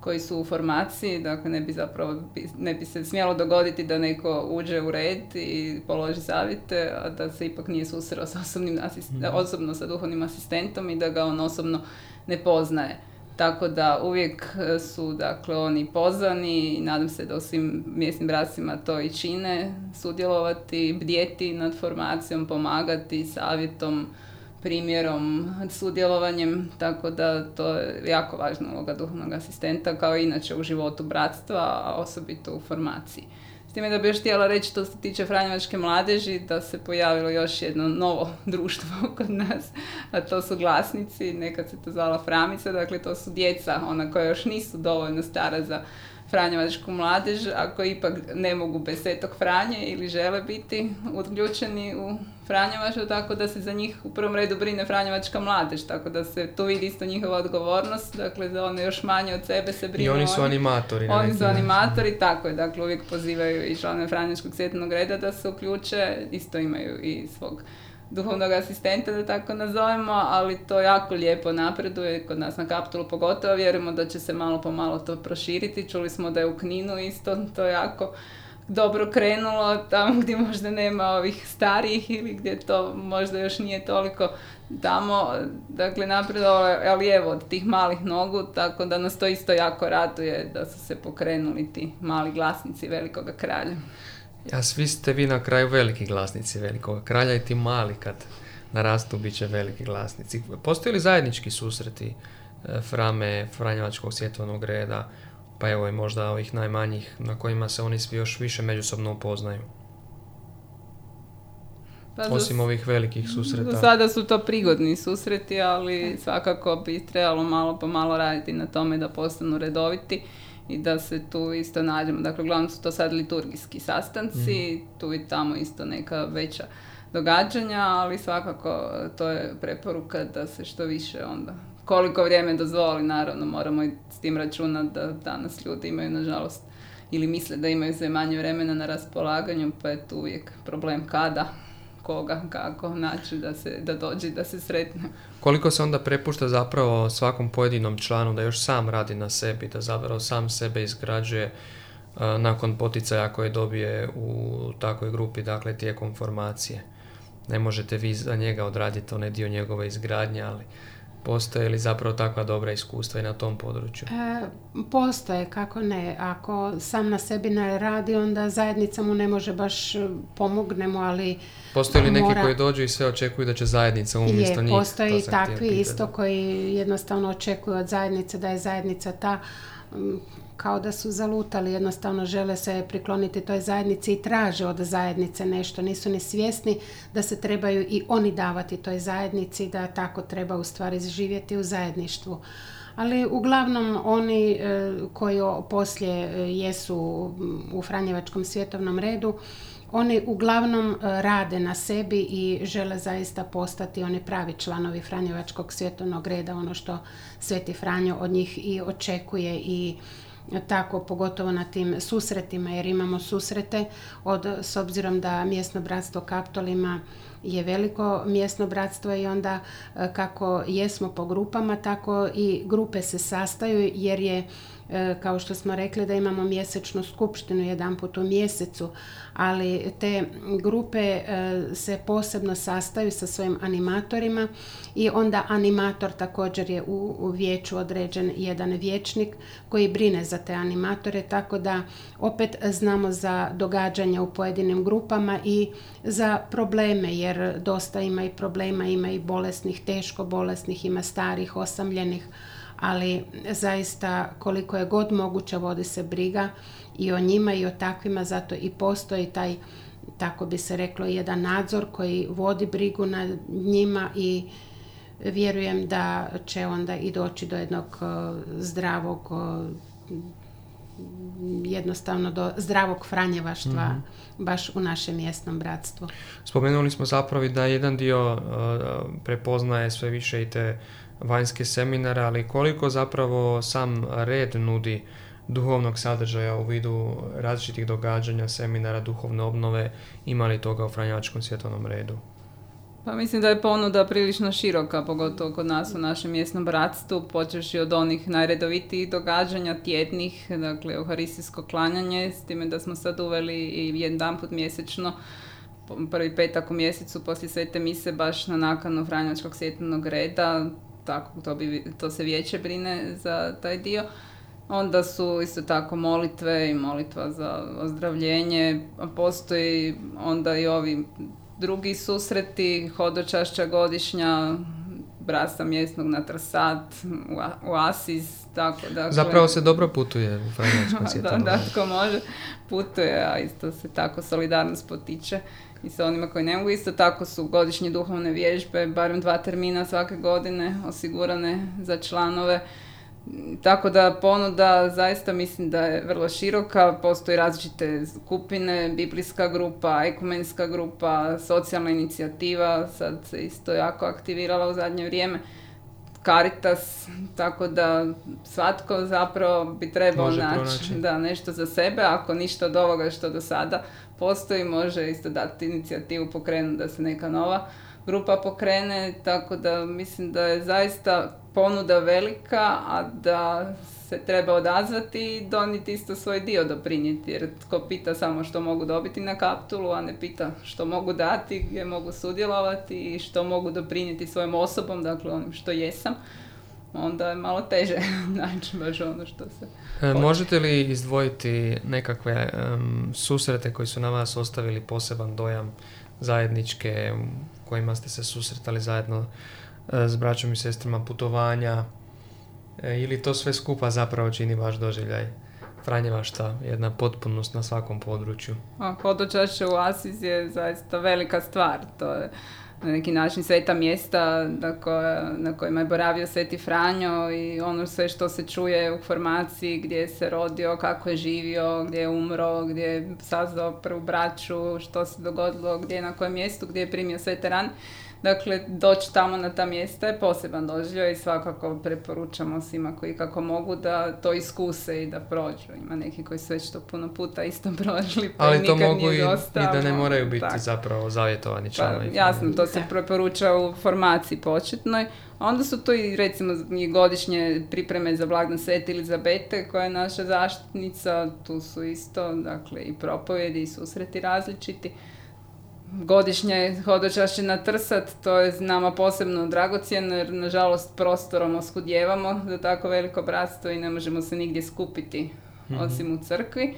koji su u formaciji, dakle ne bi zapravo, ne bi se smjelo dogoditi da neko uđe u red i položi savjete, a da se ipak nije susreo sa osobnim asist- osobno sa duhovnim asistentom i da ga on osobno ne poznaje. Tako da uvijek e, su dakle oni pozvani i nadam se da u svim mjesnim bracima to i čine, sudjelovati, bdjeti nad formacijom, pomagati savjetom, primjerom, sudjelovanjem, tako da to je jako važna uloga duhovnog asistenta kao i inače u životu bratstva, a osobito u formaciji. Time da bi još htjela reći što se tiče Franjevačke mladeži, da se pojavilo još jedno novo <laughs> društvo kod nas, a to su glasnici, nekad se to zvala Framica, dakle to su djeca, ona koja još nisu dovoljno stara za Franjevačku mladež, ako ipak ne mogu bez Svetog Franje ili žele biti uključeni u Franjevaču, tako da se za njih u prvom redu brine Franjevačka mladež, tako da se tu vidi isto njihova odgovornost, dakle za one još manje od sebe se brinu. I oni su animatori. Oni neki su animatori, tako je, dakle uvijek pozivaju i članove Franjevačkog svjetljenog reda da se uključe, isto imaju i svog duhovnog asistenta, da tako nazovemo, ali to jako lijepo napreduje, kod nas na Kapitolu pogotovo, vjerujemo da će se malo po malo to proširiti, čuli smo da je u Kninu isto to jako dobro krenulo, tamo gdje možda nema ovih starijih ili gdje to možda još nije toliko tamo, dakle napredovalo ali evo, od tih malih nogu, tako da nas to isto jako raduje da su se pokrenuli ti mali glasnici velikoga kralja. A svi ste vi na kraju veliki glasnici velikog kralja i ti mali kad narastu bit će veliki glasnici. Postoje li zajednički susreti e, Frame, Franjevačkog svjetovnog reda, pa evo i možda ovih najmanjih na kojima se oni svi još više međusobno upoznaju? Pa do Osim ovih velikih Do susreta. sada su to prigodni susreti, ali svakako bi trebalo malo po malo raditi na tome da postanu redoviti i da se tu isto nađemo. Dakle, uglavnom su to sad liturgijski sastanci, tu i tamo isto neka veća događanja, ali svakako to je preporuka da se što više onda koliko vrijeme dozvoli, naravno moramo i s tim računati da danas ljudi imaju nažalost ili misle da imaju sve manje vremena na raspolaganju, pa je tu uvijek problem kada, koga, kako naći da, se, da dođe, da se sretne. Koliko se onda prepušta zapravo svakom pojedinom članu da još sam radi na sebi, da zapravo sam sebe izgrađuje a, nakon poticaja koje dobije u takvoj grupi, dakle tijekom formacije. Ne možete vi za njega odraditi onaj dio njegove izgradnje, ali postoje li zapravo takva dobra iskustva i na tom području? E, postoje, kako ne. Ako sam na sebi ne radi, onda zajednica mu ne može baš e, pomognemo, ali Postoje li neki mora- koji dođu i sve očekuju da će zajednica umjesto je, njih? postoje To i takvi isto koji jednostavno očekuju od zajednice da je zajednica ta kao da su zalutali, jednostavno žele se prikloniti toj zajednici i traže od zajednice nešto, nisu ni svjesni da se trebaju i oni davati toj zajednici, da tako treba u stvari živjeti u zajedništvu. Ali uglavnom oni e, koji poslije e, jesu u Franjevačkom svjetovnom redu, oni uglavnom e, rade na sebi i žele zaista postati oni pravi članovi Franjevačkog svjetovnog reda, ono što Sveti Franjo od njih i očekuje i tako pogotovo na tim susretima jer imamo susrete od, s obzirom da mjesno bratstvo Kaptolima je veliko mjesno bratstvo i onda e, kako jesmo po grupama tako i grupe se sastaju jer je kao što smo rekli da imamo mjesečnu skupštinu jedan put u mjesecu, ali te grupe e, se posebno sastaju sa svojim animatorima i onda animator također je u, u vijeću određen jedan vječnik koji brine za te animatore, tako da opet znamo za događanja u pojedinim grupama i za probleme, jer dosta ima i problema, ima i bolesnih, teško bolesnih, ima starih, osamljenih, ali zaista koliko je god moguće vodi se briga i o njima i o takvima, zato i postoji taj, tako bi se reklo, jedan nadzor koji vodi brigu nad njima i vjerujem da će onda i doći do jednog zdravog jednostavno do zdravog franjevaštva mhm. baš u našem mjesnom bratstvu. Spomenuli smo zapravo da jedan dio prepoznaje sve više i te vanjske seminare, ali koliko zapravo sam red nudi duhovnog sadržaja u vidu različitih događanja, seminara, duhovne obnove, ima li toga u Franjačkom svjetovnom redu? Pa mislim da je ponuda prilično široka, pogotovo kod nas u našem mjesnom bratstvu, počeši od onih najredovitijih događanja, tjednih, dakle euharistijsko klanjanje, s time da smo sad uveli i jedan put mjesečno prvi petak u mjesecu poslije svete mise baš na nakanu Franjačkog svjetovnog reda, tako to, bi, to se vijeće brine za taj dio. Onda su isto tako molitve i molitva za ozdravljenje. Postoji onda i ovi drugi susreti, hodočašća godišnja, brasa mjesnog na Trsat, u Asis, tako da... Zapravo se dobro putuje u Franjačkom <laughs> da, da, tko može, putuje, a isto se tako solidarnost potiče i sa onima koji ne mogu. Isto tako su godišnje duhovne vježbe, barem dva termina svake godine osigurane za članove. Tako da ponuda zaista mislim da je vrlo široka, postoji različite skupine, biblijska grupa, ekumenska grupa, socijalna inicijativa, sad se isto jako aktivirala u zadnje vrijeme. Caritas, tako da svatko zapravo bi trebao naći da, nešto za sebe, ako ništa od ovoga što do sada postoji, može isto dati inicijativu pokrenuti da se neka nova grupa pokrene, tako da mislim da je zaista ponuda velika, a da se treba odazvati i doniti isto svoj dio doprinijeti, jer tko pita samo što mogu dobiti na kaptulu, a ne pita što mogu dati, gdje mogu sudjelovati i što mogu doprinijeti svojom osobom, dakle onim što jesam, onda je malo teže <laughs> naći baš ono što se... E, možete li izdvojiti nekakve susrete koji su na vas ostavili poseban dojam zajedničke, kojima ste se susretali zajedno e, s braćom i sestrama, putovanja, ili to sve skupa zapravo čini vaš doživljaj? Franjevašta, jedna potpunost na svakom području. A, hodočašće u Asis je zaista velika stvar. To je na neki način sveta mjesta na, kojima je boravio Sveti Franjo i ono sve što se čuje u formaciji gdje se rodio, kako je živio, gdje je umro, gdje je sazvao prvu braću, što se dogodilo, gdje je na kojem mjestu, gdje je primio sve ran. Dakle, doći tamo na ta mjesta je poseban doživljaj i svakako preporučamo svima koji kako mogu da to iskuse i da prođu. Ima neki koji su već to puno puta isto <laughs> prošli, pa Ali to mogu i, da ne moraju biti zapravo zavjetovani pa, članovi. Pa, jasno, to se preporuča u formaciji početnoj. Onda su to i recimo i godišnje pripreme za blagdan Sveti Elizabete koja je naša zaštitnica, tu su isto dakle i propovjedi i susreti različiti godišnje hodočašće na trsat, to je nama posebno dragocjeno jer nažalost prostorom oskudjevamo za tako veliko bratstvo i ne možemo se nigdje skupiti mhm. osim u crkvi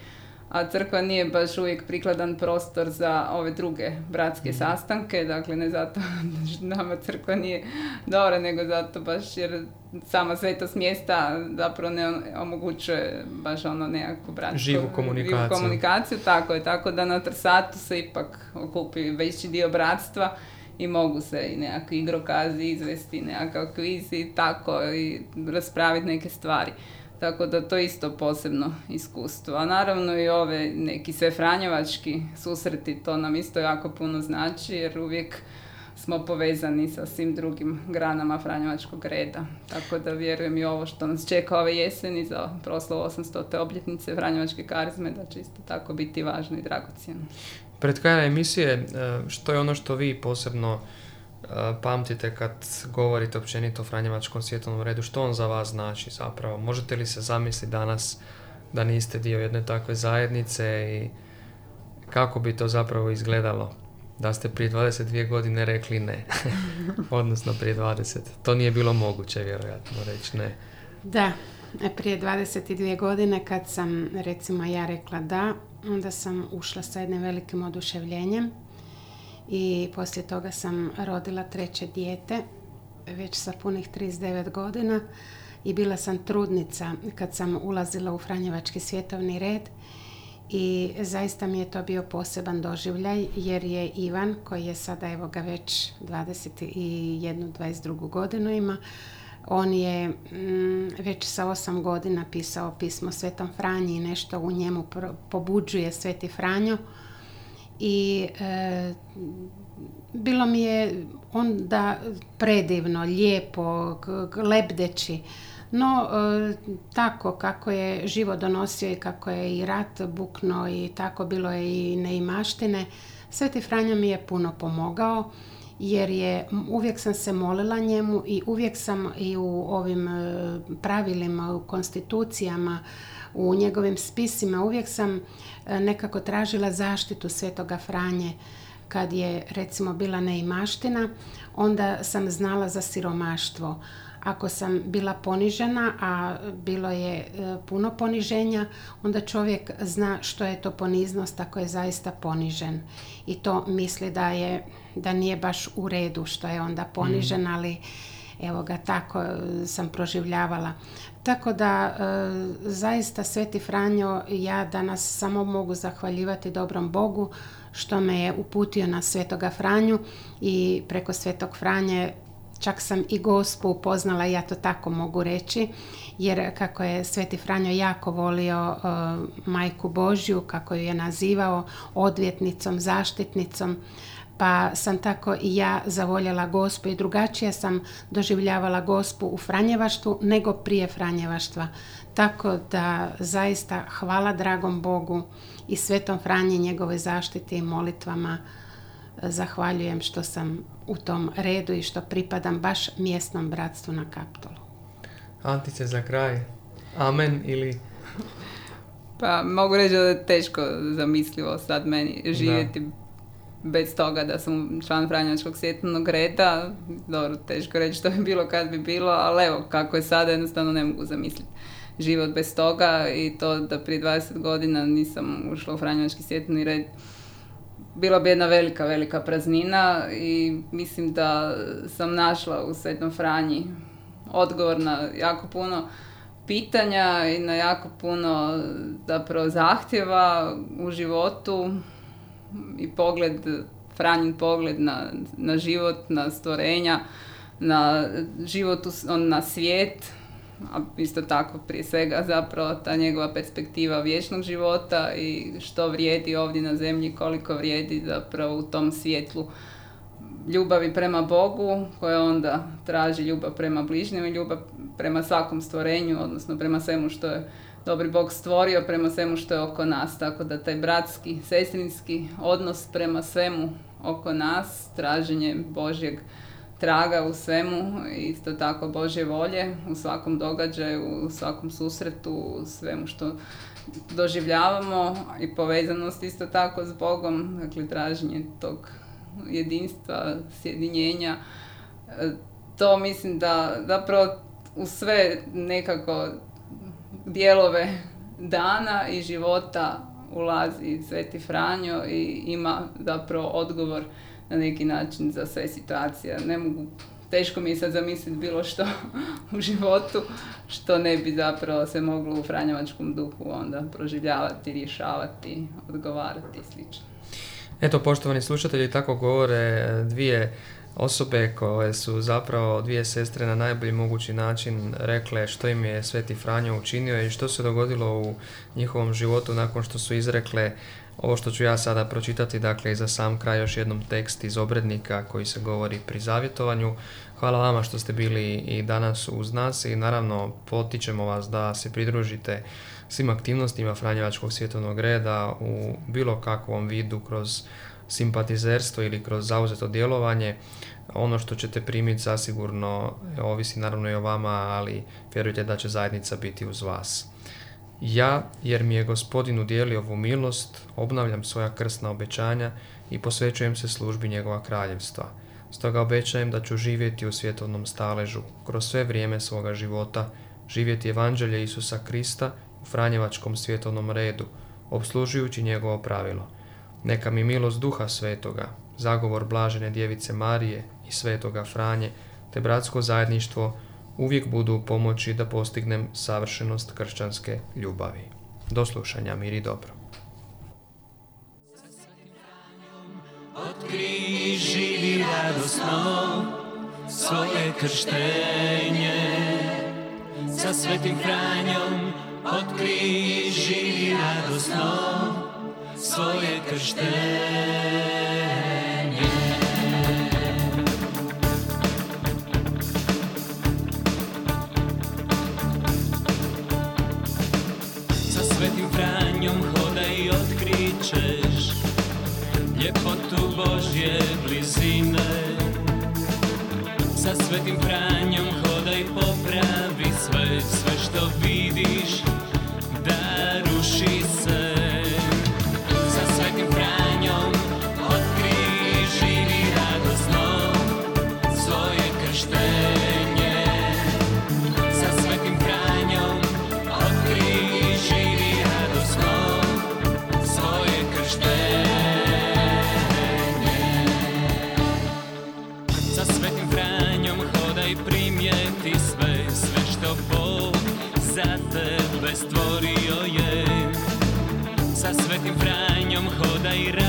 a crkva nije baš uvijek prikladan prostor za ove druge bratske mhm. sastanke, dakle ne zato <laughs> nama crkva nije dobra, nego zato baš jer sama svetost mjesta zapravo ne omogućuje baš ono nekakvu bratsku živu komunikaciju. komunikaciju. Tako je, tako da na trsatu se ipak okupi veći dio bratstva i mogu se i nekakvi igrokazi izvesti, nekakav kviz i tako i raspraviti neke stvari. Tako da to isto posebno iskustvo. A naravno i ove neki sve franjevački susreti, to nam isto jako puno znači jer uvijek smo povezani sa svim drugim granama Franjevačkog reda. Tako da vjerujem i ovo što nas čeka ove jeseni za proslavu 800. obljetnice Franjevačke karizme da će isto tako biti važno i dragocjeno. Pred krajem emisije, e, što je ono što vi posebno pamtite kad govorite općenito o Franjevačkom svjetovnom redu, što on za vas znači zapravo? Možete li se zamisliti danas da niste dio jedne takve zajednice i kako bi to zapravo izgledalo? Da ste prije 22 godine rekli ne, <laughs> odnosno prije 20. To nije bilo moguće vjerojatno reći ne. Da, prije 22 godine kad sam recimo ja rekla da, onda sam ušla sa jednim velikim oduševljenjem i poslije toga sam rodila treće dijete već sa punih 39 godina i bila sam trudnica kad sam ulazila u Franjevački svjetovni red i zaista mi je to bio poseban doživljaj jer je Ivan koji je sada evo ga već 21. 22. godinu ima on je mm, već sa osam godina pisao pismo Svetom Franji i nešto u njemu pobuđuje Sveti Franjo i e, bilo mi je onda predivno, lijepo, lebdeći. No, e, tako kako je život donosio i kako je i rat bukno i tako bilo je i neimaštine, Sveti Franjo mi je puno pomogao jer je uvijek sam se molila njemu i uvijek sam i u ovim e, pravilima, u konstitucijama, u njegovim spisima, uvijek sam nekako tražila zaštitu Svetoga Franje kad je recimo bila neimaština, onda sam znala za siromaštvo ako sam bila ponižena, a bilo je e, puno poniženja, onda čovjek zna što je to poniznost ako je zaista ponižen. I to misli da je da nije baš u redu što je onda ponižen, mm. ali evo ga tako e, sam proživljavala. Tako da e, zaista Sveti Franjo ja danas samo mogu zahvaljivati dobrom Bogu što me je uputio na Svetoga Franju i preko Svetog Franje Čak sam i gospu upoznala, ja to tako mogu reći, jer kako je Sveti Franjo jako volio uh, majku Božju, kako ju je nazivao odvjetnicom, zaštitnicom, pa sam tako i ja zavoljela gospu i drugačije sam doživljavala gospu u Franjevaštvu nego prije Franjevaštva. Tako da zaista hvala dragom Bogu i Svetom Franji njegove zaštiti i molitvama zahvaljujem što sam u tom redu i što pripadam baš mjesnom bratstvu na Kaptolu. Antice za kraj. Amen ili... Pa mogu reći da je teško zamislivo sad meni živjeti bez toga da sam član Franjačkog svjetlnog reda. Dobro, teško reći što bi bilo kad bi bilo, ali evo, kako je sada, jednostavno ne mogu zamisliti život bez toga i to da prije 20 godina nisam ušla u Franjački svjetlni red bila bi jedna velika, velika praznina i mislim da sam našla u Svetom Franji odgovor na jako puno pitanja i na jako puno zapravo zahtjeva u životu i pogled, Franjin pogled na, na život, na stvorenja, na život, na svijet, a isto tako prije svega zapravo ta njegova perspektiva vječnog života i što vrijedi ovdje na zemlji, koliko vrijedi zapravo u tom svjetlu ljubavi prema Bogu koja onda traži ljubav prema bližnjem i ljubav prema svakom stvorenju, odnosno prema svemu što je dobri Bog stvorio, prema svemu što je oko nas. Tako da taj bratski, sestrinski odnos prema svemu oko nas, traženje Božjeg traga u svemu, isto tako Božje volje u svakom događaju, u svakom susretu, u svemu što doživljavamo i povezanost isto tako s Bogom, dakle traženje tog jedinstva, sjedinjenja. E, to mislim da zapravo u sve nekako dijelove dana i života ulazi Sveti Franjo i ima zapravo odgovor na neki način za sve situacije. Ne mogu, teško mi je sad zamisliti bilo što <laughs> u životu što ne bi zapravo se moglo u franjevačkom duhu onda proživljavati, rješavati, odgovarati i slično. Eto, poštovani slušatelji, tako govore dvije osobe koje su zapravo dvije sestre na najbolji mogući način rekle što im je Sveti Franjo učinio i što se dogodilo u njihovom životu nakon što su izrekle ovo što ću ja sada pročitati, dakle i za sam kraj još jednom tekst iz obrednika koji se govori pri zavjetovanju. Hvala vama što ste bili i danas uz nas i naravno potičemo vas da se pridružite svim aktivnostima Franjevačkog svjetovnog reda u bilo kakvom vidu kroz simpatizerstvo ili kroz zauzeto djelovanje. Ono što ćete primiti zasigurno ovisi naravno i o vama, ali vjerujte da će zajednica biti uz vas. Ja, jer mi je gospodin udjelio ovu milost, obnavljam svoja krstna obećanja i posvećujem se službi njegova kraljevstva. Stoga obećajem da ću živjeti u svjetovnom staležu, kroz sve vrijeme svoga života, živjeti evanđelje Isusa Krista u Franjevačkom svjetovnom redu, obslužujući njegovo pravilo. Neka mi milost duha svetoga, zagovor blažene djevice Marije i svetoga Franje, te bratsko zajedništvo uvijek budu u pomoći da postignem savršenost kršćanske ljubavi. Do slušanja, mir i dobro. Otkri živi radosno svoje krštenje sa svetim Franjom otkri živi radosno svoje krštenje. Svetim Franjom hodaj i otkrićeš ljepotu Božje blizine. Sa svetim Franjom hodaj popravi sve, sve što vidiš Franjom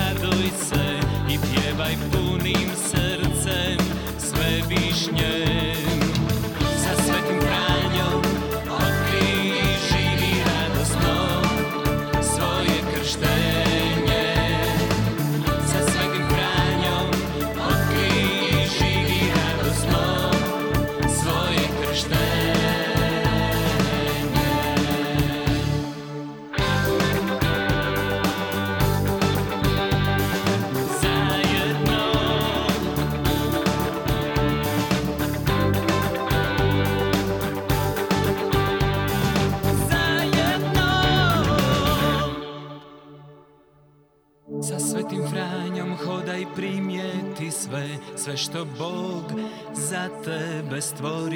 Bog